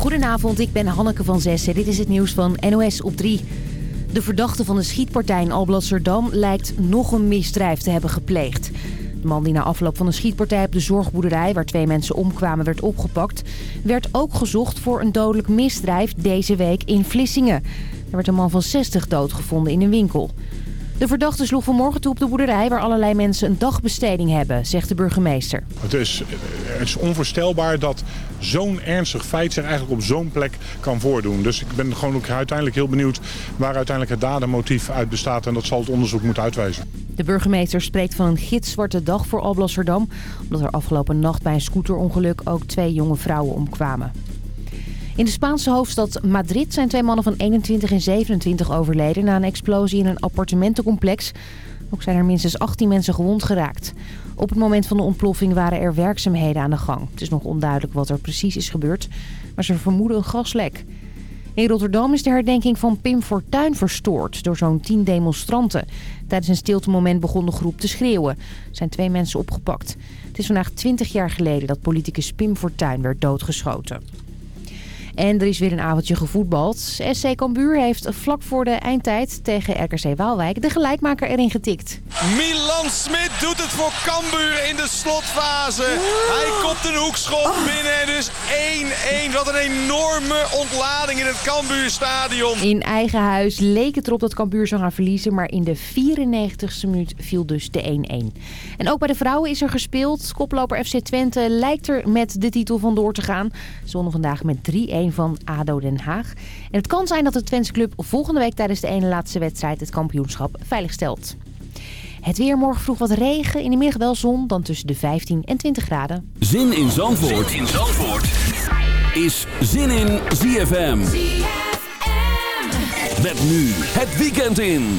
Goedenavond, ik ben Hanneke van Zessen. Dit is het nieuws van NOS op 3. De verdachte van de schietpartij in Alblasserdam lijkt nog een misdrijf te hebben gepleegd. De man die na afloop van een schietpartij op de zorgboerderij... waar twee mensen omkwamen werd opgepakt... werd ook gezocht voor een dodelijk misdrijf deze week in Vlissingen. Er werd een man van 60 doodgevonden in een winkel. De verdachte sloeg vanmorgen toe op de boerderij waar allerlei mensen een dagbesteding hebben, zegt de burgemeester. Het is, het is onvoorstelbaar dat zo'n ernstig feit zich eigenlijk op zo'n plek kan voordoen. Dus ik ben gewoon ook uiteindelijk heel benieuwd waar uiteindelijk het dadermotief uit bestaat. En dat zal het onderzoek moeten uitwijzen. De burgemeester spreekt van een gitzwarte dag voor Alblasserdam. Omdat er afgelopen nacht bij een scooterongeluk ook twee jonge vrouwen omkwamen. In de Spaanse hoofdstad Madrid zijn twee mannen van 21 en 27 overleden... na een explosie in een appartementencomplex. Ook zijn er minstens 18 mensen gewond geraakt. Op het moment van de ontploffing waren er werkzaamheden aan de gang. Het is nog onduidelijk wat er precies is gebeurd, maar ze vermoeden een gaslek. In Rotterdam is de herdenking van Pim Fortuyn verstoord door zo'n 10 demonstranten. Tijdens een stiltemoment begon de groep te schreeuwen. Er zijn twee mensen opgepakt. Het is vandaag 20 jaar geleden dat politicus Pim Fortuyn werd doodgeschoten. En er is weer een avondje gevoetbald. SC Cambuur heeft vlak voor de eindtijd tegen RKC Waalwijk de gelijkmaker erin getikt. Milan Smit doet het voor Cambuur in de slotfase. Hij kopt een hoekschop binnen. Dus 1-1. Wat een enorme ontlading in het Cambuurstadion. In eigen huis leek het erop dat Cambuur zou gaan verliezen. Maar in de 94ste minuut viel dus de 1-1. En ook bij de vrouwen is er gespeeld. Koploper FC Twente lijkt er met de titel vandoor te gaan. Ze wonnen vandaag met 3-1 van ADO Den Haag. En het kan zijn dat de Twentse club volgende week tijdens de ene laatste wedstrijd het kampioenschap veiligstelt. Het weer morgen vroeg wat regen, in de middag wel zon, dan tussen de 15 en 20 graden. Zin in Zandvoort, zin in Zandvoort. is Zin in ZFM. ZFM. Met nu het weekend in.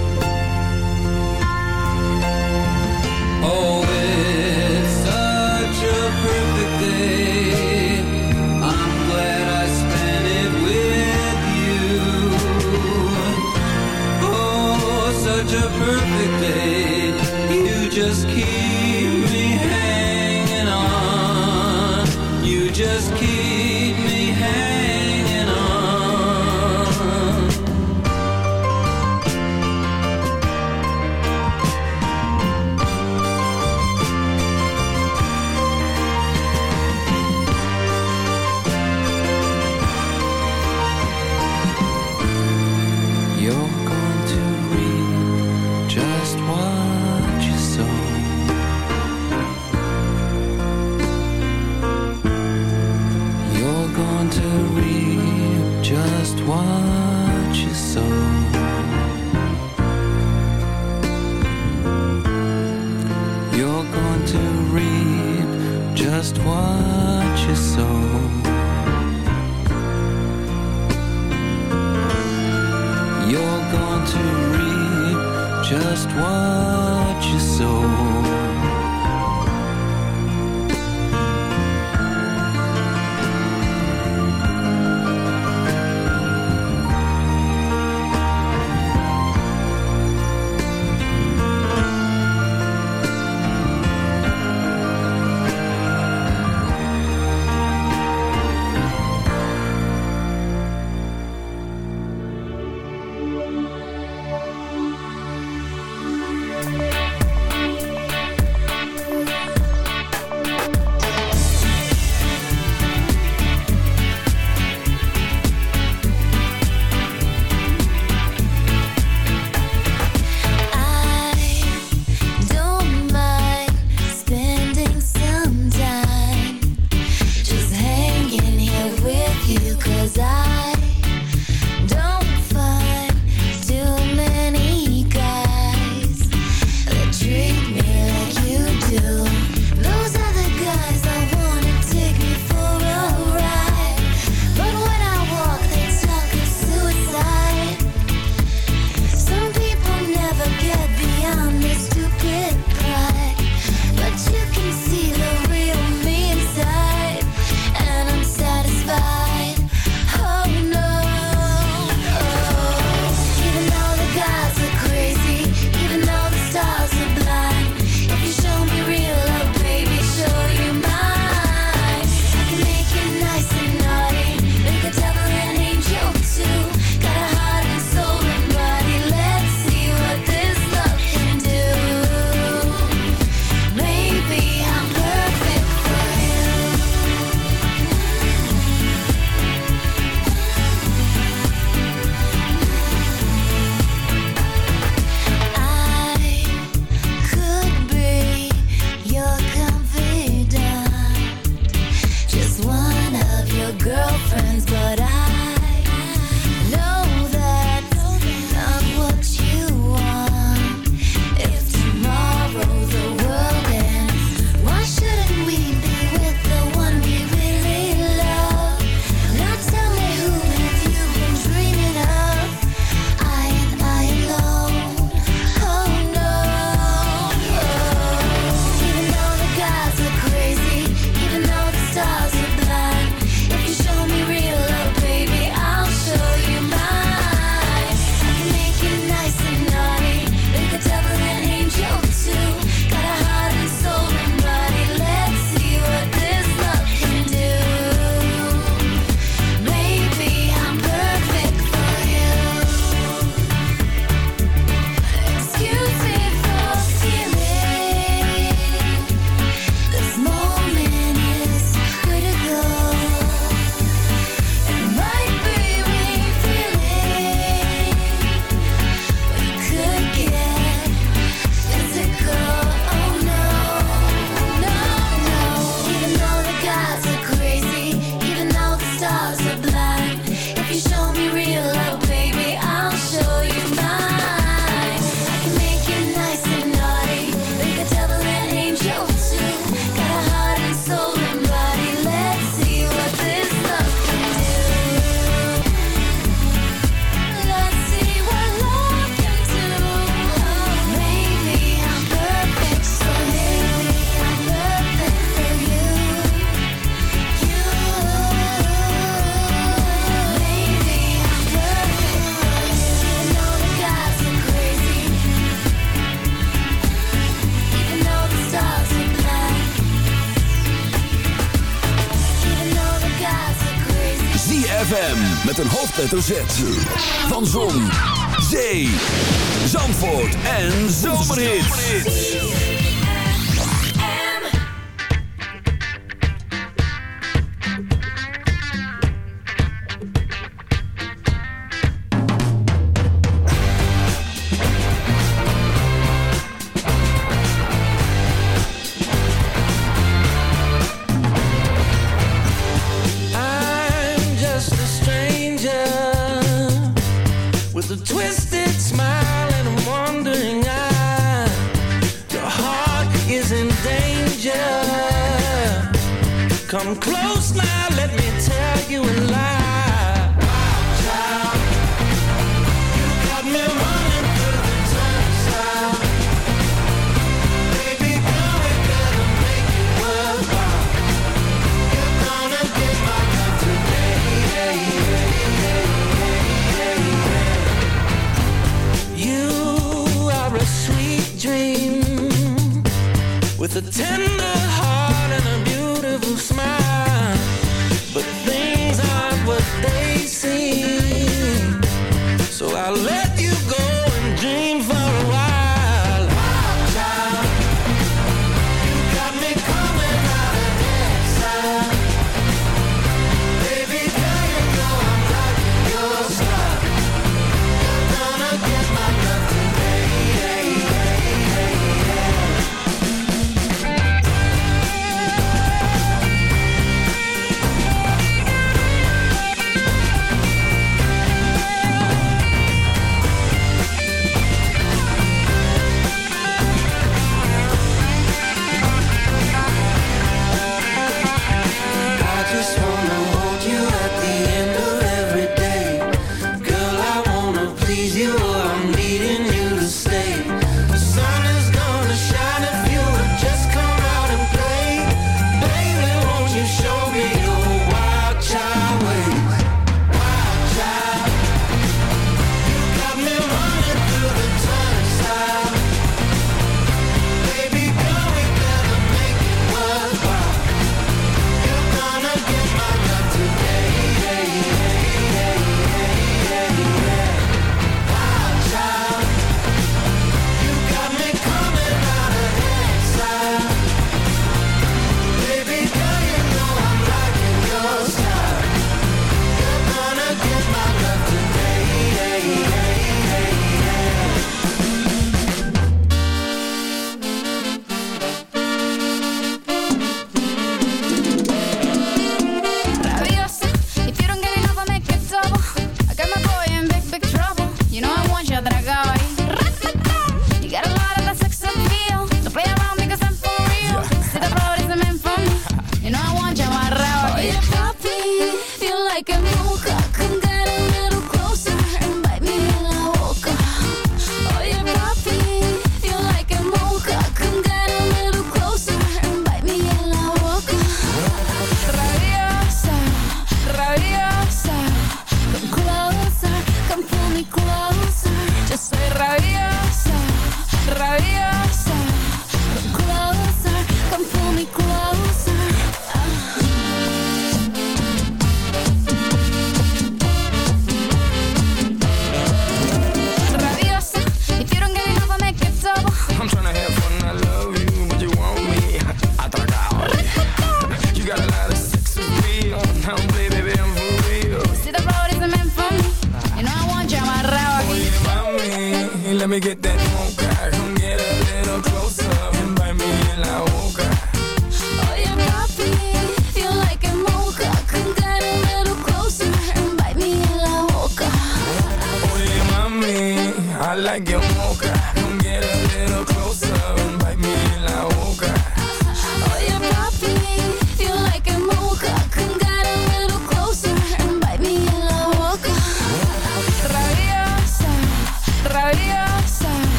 Let me get that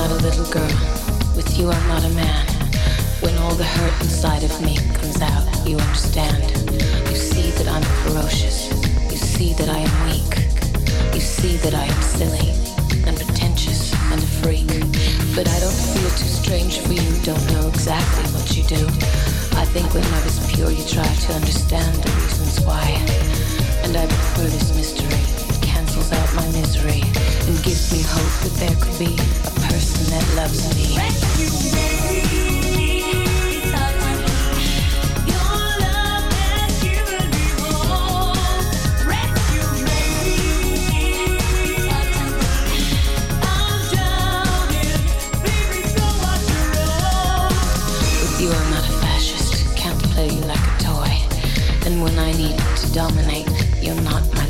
not a little girl. With you, I'm not a man. When all the hurt inside of me comes out, you understand. You see that I'm ferocious. You see that I am weak. You see that I am silly and pretentious and a freak. But I don't feel too strange for you, don't know exactly what you do. I think when I was pure, you tried to understand the reasons why. And I prefer this mystery. And me hope that there could be a person that loves me. With you, I'm not a fascist. Can't play you like a toy. And when I need to dominate, you're not my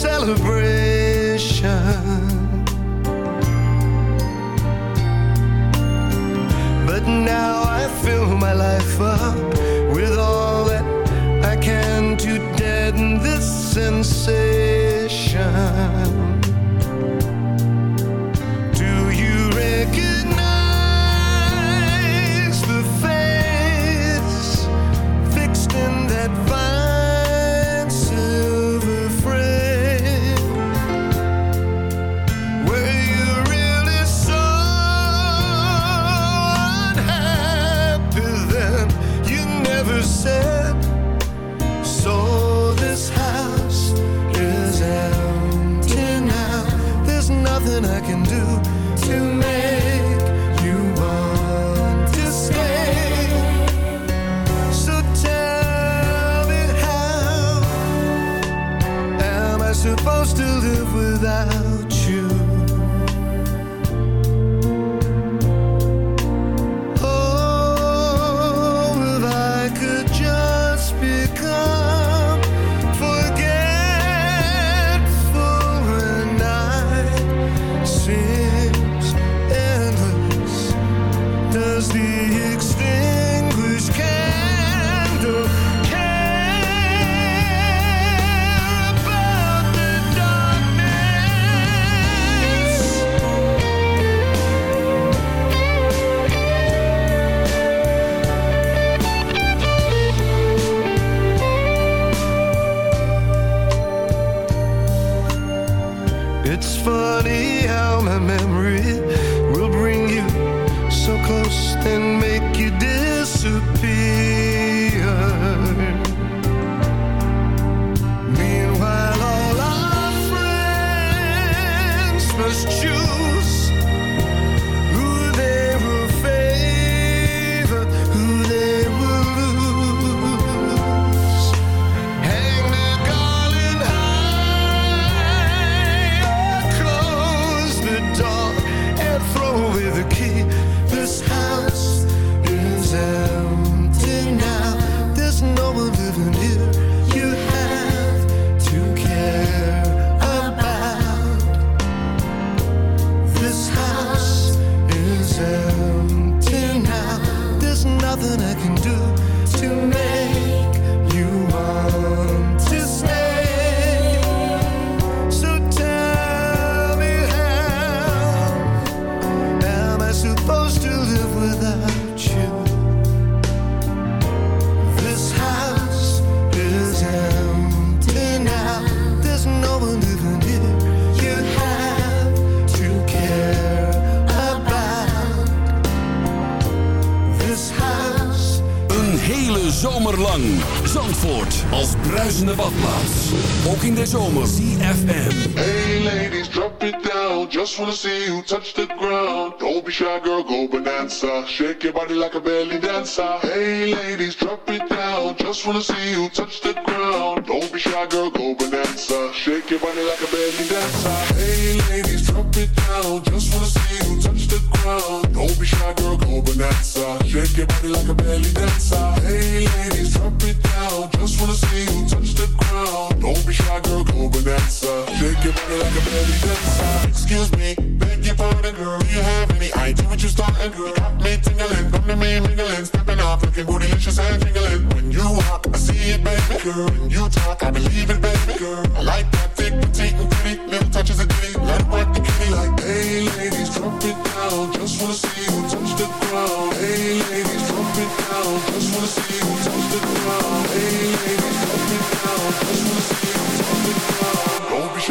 celebrate. just wanna see you touch.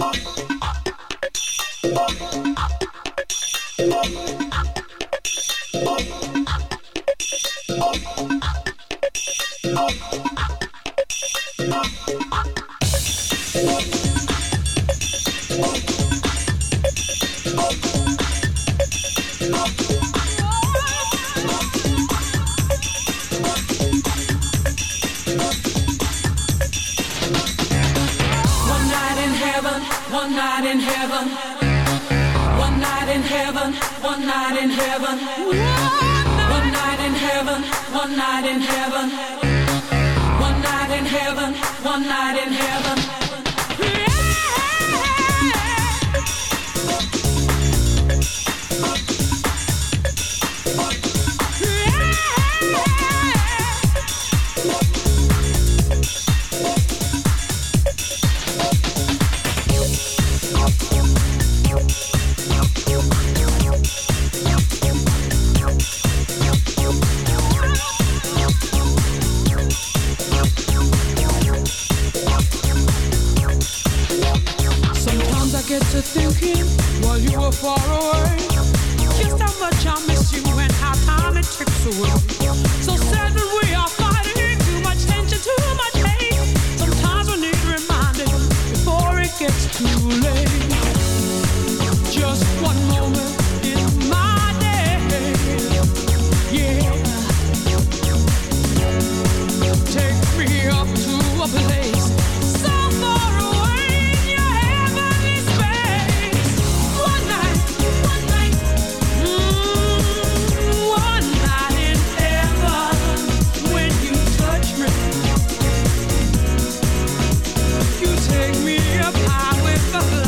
Thank you. up high with the